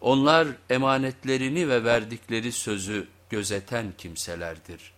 Onlar emanetlerini ve verdikleri sözü gözeten kimselerdir.